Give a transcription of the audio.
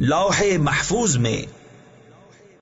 لوح محفوظ میں